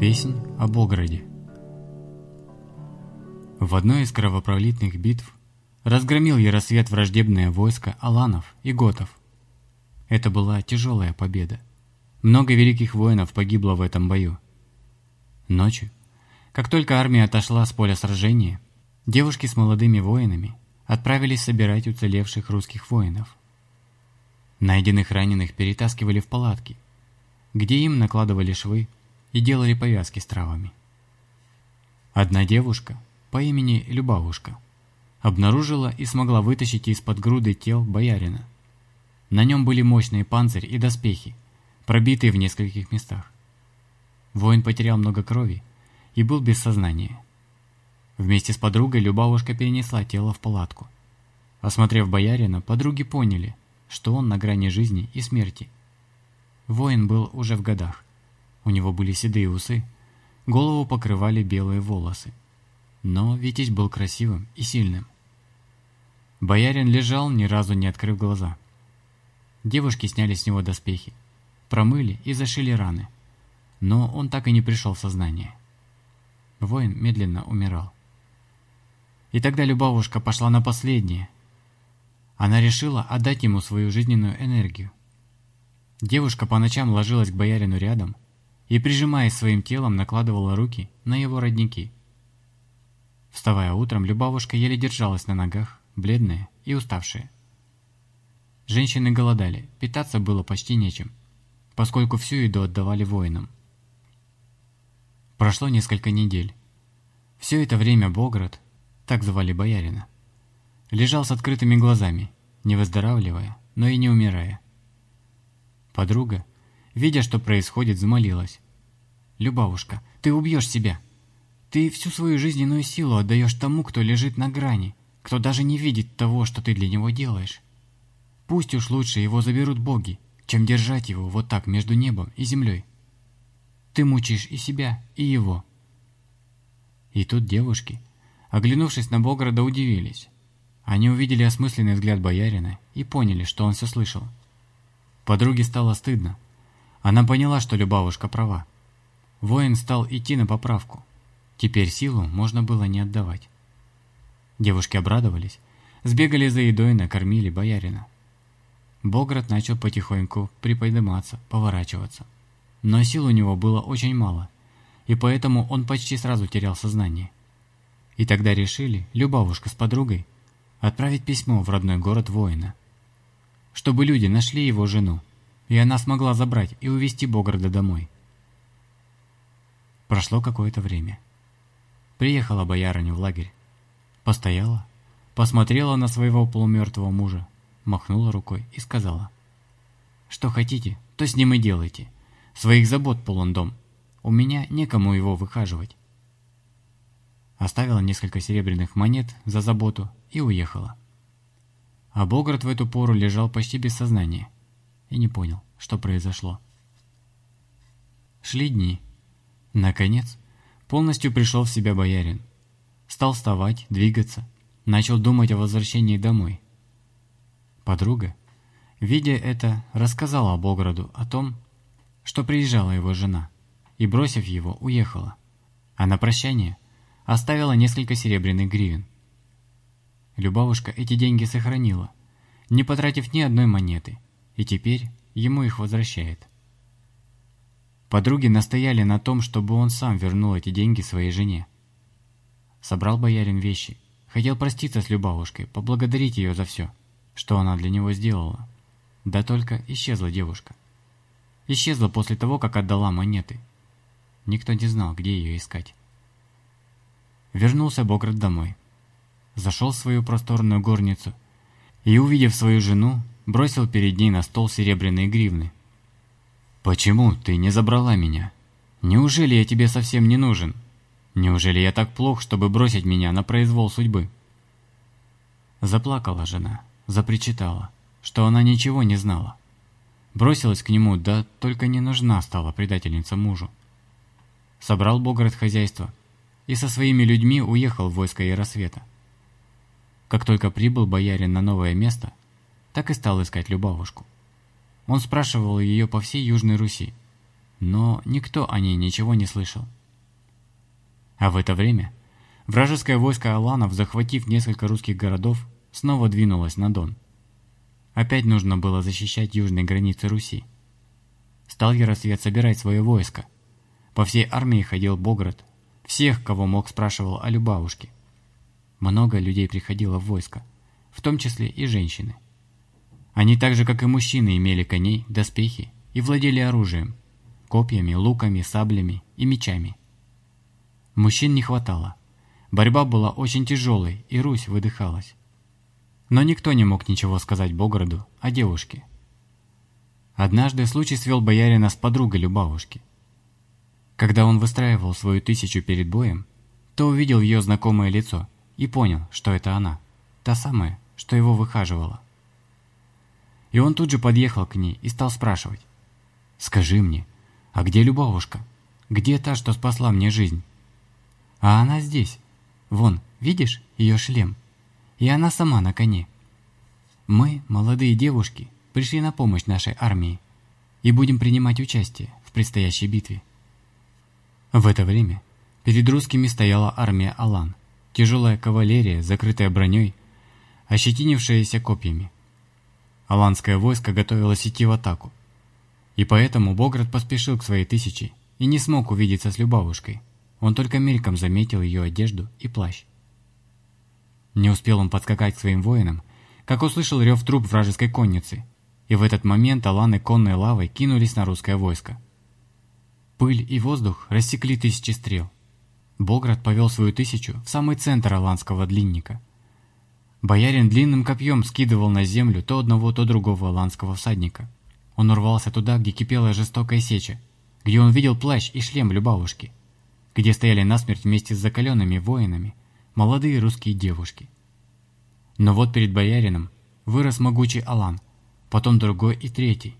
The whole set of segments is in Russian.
Песнь о Бограде В одной из кровопролитных битв разгромил Яросвет враждебное войско аланов и готов. Это была тяжелая победа. Много великих воинов погибло в этом бою. Ночью, как только армия отошла с поля сражения, девушки с молодыми воинами отправились собирать уцелевших русских воинов. Найденных раненых перетаскивали в палатки, где им накладывали швы и делали повязки с травами. Одна девушка по имени Любавушка обнаружила и смогла вытащить из-под груды тел боярина. На нем были мощные панцирь и доспехи, пробитые в нескольких местах. Воин потерял много крови и был без сознания. Вместе с подругой Любавушка перенесла тело в палатку. Осмотрев боярина, подруги поняли, что он на грани жизни и смерти. Воин был уже в годах. У него были седые усы, голову покрывали белые волосы. Но Витязь был красивым и сильным. Боярин лежал, ни разу не открыв глаза. Девушки сняли с него доспехи, промыли и зашили раны. Но он так и не пришел в сознание. Воин медленно умирал. И тогда Любавушка пошла на последнее. Она решила отдать ему свою жизненную энергию. Девушка по ночам ложилась к боярину рядом и, прижимаясь своим телом, накладывала руки на его родники. Вставая утром, Любавушка еле держалась на ногах, бледная и уставшая. Женщины голодали, питаться было почти нечем, поскольку всю еду отдавали воинам. Прошло несколько недель. Все это время Боград, так звали боярина, лежал с открытыми глазами, не выздоравливая, но и не умирая. Подруга, видя, что происходит, взмолилась. «Любавушка, ты убьешь себя. Ты всю свою жизненную силу отдаешь тому, кто лежит на грани, кто даже не видит того, что ты для него делаешь. Пусть уж лучше его заберут боги, чем держать его вот так между небом и землей. Ты мучаешь и себя, и его». И тут девушки, оглянувшись на Богорода, удивились. Они увидели осмысленный взгляд боярина и поняли, что он все слышал. Подруге стало стыдно, она поняла, что Любавушка права. Воин стал идти на поправку. Теперь силу можно было не отдавать. Девушки обрадовались, сбегали за едой, накормили боярина. Боград начал потихоньку приподниматься, поворачиваться. Но сил у него было очень мало, и поэтому он почти сразу терял сознание. И тогда решили, Любавушка с подругой, отправить письмо в родной город воина, чтобы люди нашли его жену и она смогла забрать и увезти Бограда домой. Прошло какое-то время. Приехала боярыня в лагерь. Постояла, посмотрела на своего полумертвого мужа, махнула рукой и сказала. «Что хотите, то с ним и делайте. Своих забот полон дом. У меня некому его выхаживать». Оставила несколько серебряных монет за заботу и уехала. А Боград в эту пору лежал почти без сознания – и не понял, что произошло. Шли дни. Наконец, полностью пришел в себя боярин. Стал вставать, двигаться, начал думать о возвращении домой. Подруга, видя это, рассказала Бограду о том, что приезжала его жена, и, бросив его, уехала. А на прощание оставила несколько серебряных гривен. Любавушка эти деньги сохранила, не потратив ни одной монеты – и теперь ему их возвращает. Подруги настояли на том, чтобы он сам вернул эти деньги своей жене. Собрал боярин вещи, хотел проститься с Любавушкой, поблагодарить ее за все, что она для него сделала. Да только исчезла девушка. Исчезла после того, как отдала монеты. Никто не знал, где ее искать. Вернулся Боград домой. Зашел в свою просторную горницу и, увидев свою жену, бросил перед ней на стол серебряные гривны. «Почему ты не забрала меня? Неужели я тебе совсем не нужен? Неужели я так плох, чтобы бросить меня на произвол судьбы?» Заплакала жена, запричитала, что она ничего не знала. Бросилась к нему, да только не нужна стала предательница мужу. Собрал Богород хозяйство и со своими людьми уехал в войско Яросвета. Как только прибыл боярин на новое место, так и стал искать Любавушку. Он спрашивал ее по всей Южной Руси, но никто о ней ничего не слышал. А в это время вражеское войско Аланов, захватив несколько русских городов, снова двинулось на Дон. Опять нужно было защищать южные границы Руси. Стал Яросвет собирать свое войско. По всей армии ходил Боград. Всех, кого мог, спрашивал о Любавушке. Много людей приходило в войско, в том числе и женщины. Они так же, как и мужчины, имели коней, доспехи и владели оружием, копьями, луками, саблями и мечами. Мужчин не хватало. Борьба была очень тяжелой, и Русь выдыхалась. Но никто не мог ничего сказать Богороду о девушке. Однажды случай свел боярина с подругой Любавушки. Когда он выстраивал свою тысячу перед боем, то увидел ее знакомое лицо и понял, что это она, та самая, что его выхаживала. И он тут же подъехал к ней и стал спрашивать. «Скажи мне, а где Любовушка? Где та, что спасла мне жизнь?» «А она здесь. Вон, видишь, ее шлем? И она сама на коне. Мы, молодые девушки, пришли на помощь нашей армии и будем принимать участие в предстоящей битве». В это время перед русскими стояла армия Алан, тяжелая кавалерия, закрытая броней, ощетинившаяся копьями. Аланское войско готовилось идти в атаку. И поэтому Боград поспешил к своей тысяче и не смог увидеться с Любавушкой. Он только мельком заметил ее одежду и плащ. Не успел он подскакать к своим воинам, как услышал рев труп вражеской конницы, и в этот момент аланы конной лавой кинулись на русское войско. Пыль и воздух рассекли тысячи стрел. Боград повел свою тысячу в самый центр аланского длинника – Боярин длинным копьем скидывал на землю то одного, то другого аланского всадника. Он урвался туда, где кипела жестокая сеча, где он видел плащ и шлем Любавушки, где стояли насмерть вместе с закаленными воинами молодые русские девушки. Но вот перед боярином вырос могучий Алан, потом другой и третий.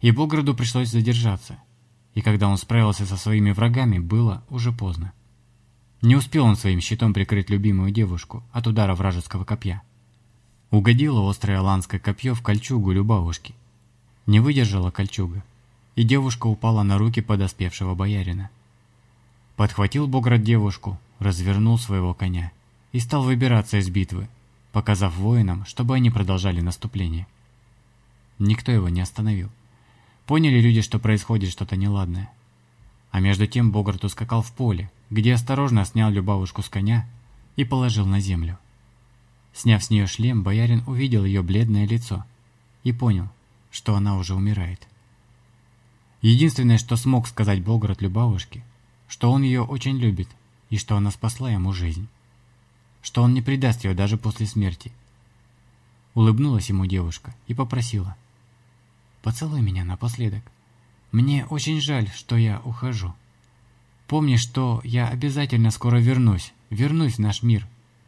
И Бограду пришлось задержаться, и когда он справился со своими врагами, было уже поздно. Не успел он своим щитом прикрыть любимую девушку от удара вражеского копья. Угодило острое аланское копье в кольчугу Любавушки. Не выдержала кольчуга, и девушка упала на руки подоспевшего боярина. Подхватил Боград девушку, развернул своего коня и стал выбираться из битвы, показав воинам, чтобы они продолжали наступление. Никто его не остановил. Поняли люди, что происходит что-то неладное. А между тем Богарт ускакал в поле, где осторожно снял Любавушку с коня и положил на землю. Сняв с нее шлем, боярин увидел ее бледное лицо и понял, что она уже умирает. Единственное, что смог сказать Болгород Любавушке, что он ее очень любит и что она спасла ему жизнь, что он не предаст ее даже после смерти. Улыбнулась ему девушка и попросила, «Поцелуй меня напоследок. Мне очень жаль, что я ухожу». Помни, что я обязательно скоро вернусь, вернусь в наш мир,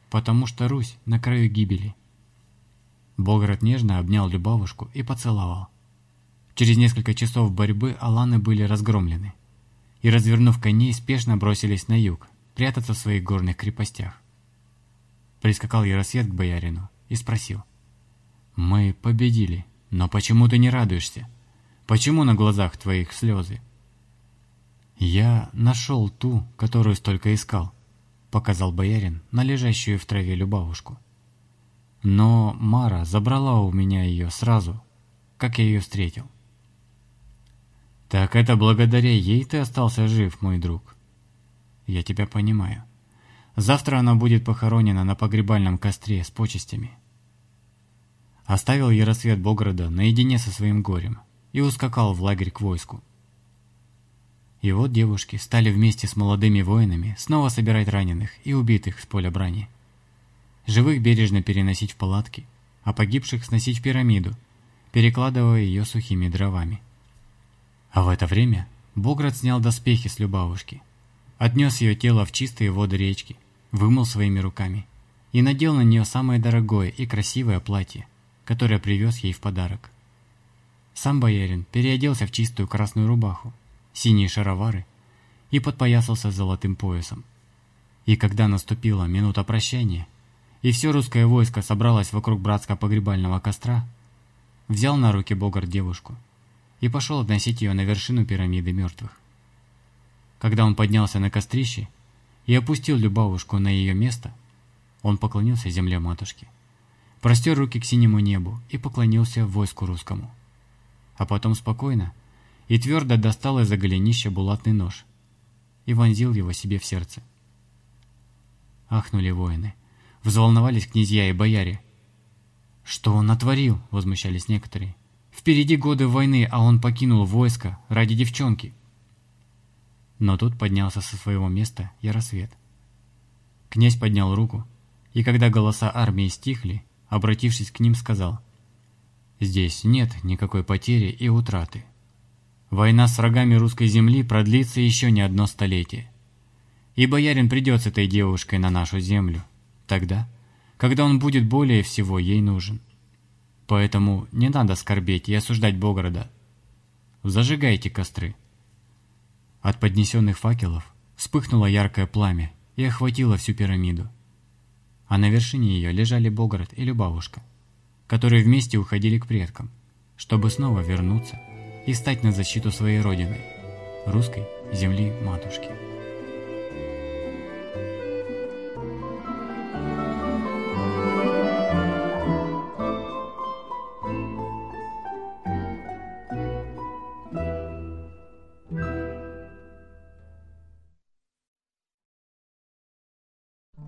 потому что Русь на краю гибели. Богород нежно обнял Любавушку и поцеловал. Через несколько часов борьбы аланы были разгромлены и, развернув коней, спешно бросились на юг, прятаться в своих горных крепостях. Прискакал Яросвет к боярину и спросил. «Мы победили, но почему ты не радуешься? Почему на глазах твоих слезы?» «Я нашел ту, которую столько искал», — показал боярин на лежащую в траве Любавушку. «Но Мара забрала у меня ее сразу, как я ее встретил». «Так это благодаря ей ты остался жив, мой друг?» «Я тебя понимаю. Завтра она будет похоронена на погребальном костре с почестями». Оставил Яросвет Богорода наедине со своим горем и ускакал в лагерь к войску. И вот девушки стали вместе с молодыми воинами снова собирать раненых и убитых с поля брани. Живых бережно переносить в палатки, а погибших сносить в пирамиду, перекладывая ее сухими дровами. А в это время Боград снял доспехи с Любавушки, отнес ее тело в чистые воды речки, вымыл своими руками и надел на нее самое дорогое и красивое платье, которое привез ей в подарок. Сам боярин переоделся в чистую красную рубаху, синие шаровары и подпоясался золотым поясом. И когда наступила минута прощания, и все русское войско собралось вокруг братского погребального костра, взял на руки Богар девушку и пошел относить ее на вершину пирамиды мертвых. Когда он поднялся на кострище и опустил Любавушку на ее место, он поклонился земле матушки, простер руки к синему небу и поклонился войску русскому. А потом спокойно и твердо достал из-за голенища булатный нож и вонзил его себе в сердце. Ахнули воины, взволновались князья и бояре. «Что он натворил?» – возмущались некоторые. «Впереди годы войны, а он покинул войско ради девчонки». Но тут поднялся со своего места Яросвет. Князь поднял руку, и когда голоса армии стихли, обратившись к ним, сказал, «Здесь нет никакой потери и утраты. Война с врагами русской земли продлится еще не одно столетие. И боярин придет с этой девушкой на нашу землю, тогда, когда он будет более всего ей нужен. Поэтому не надо скорбеть и осуждать Богорода. Зажигайте костры». От поднесенных факелов вспыхнуло яркое пламя и охватило всю пирамиду. А на вершине ее лежали Богород и Любавушка, которые вместе уходили к предкам, чтобы снова вернуться и стать на защиту своей родины, русской земли матушки.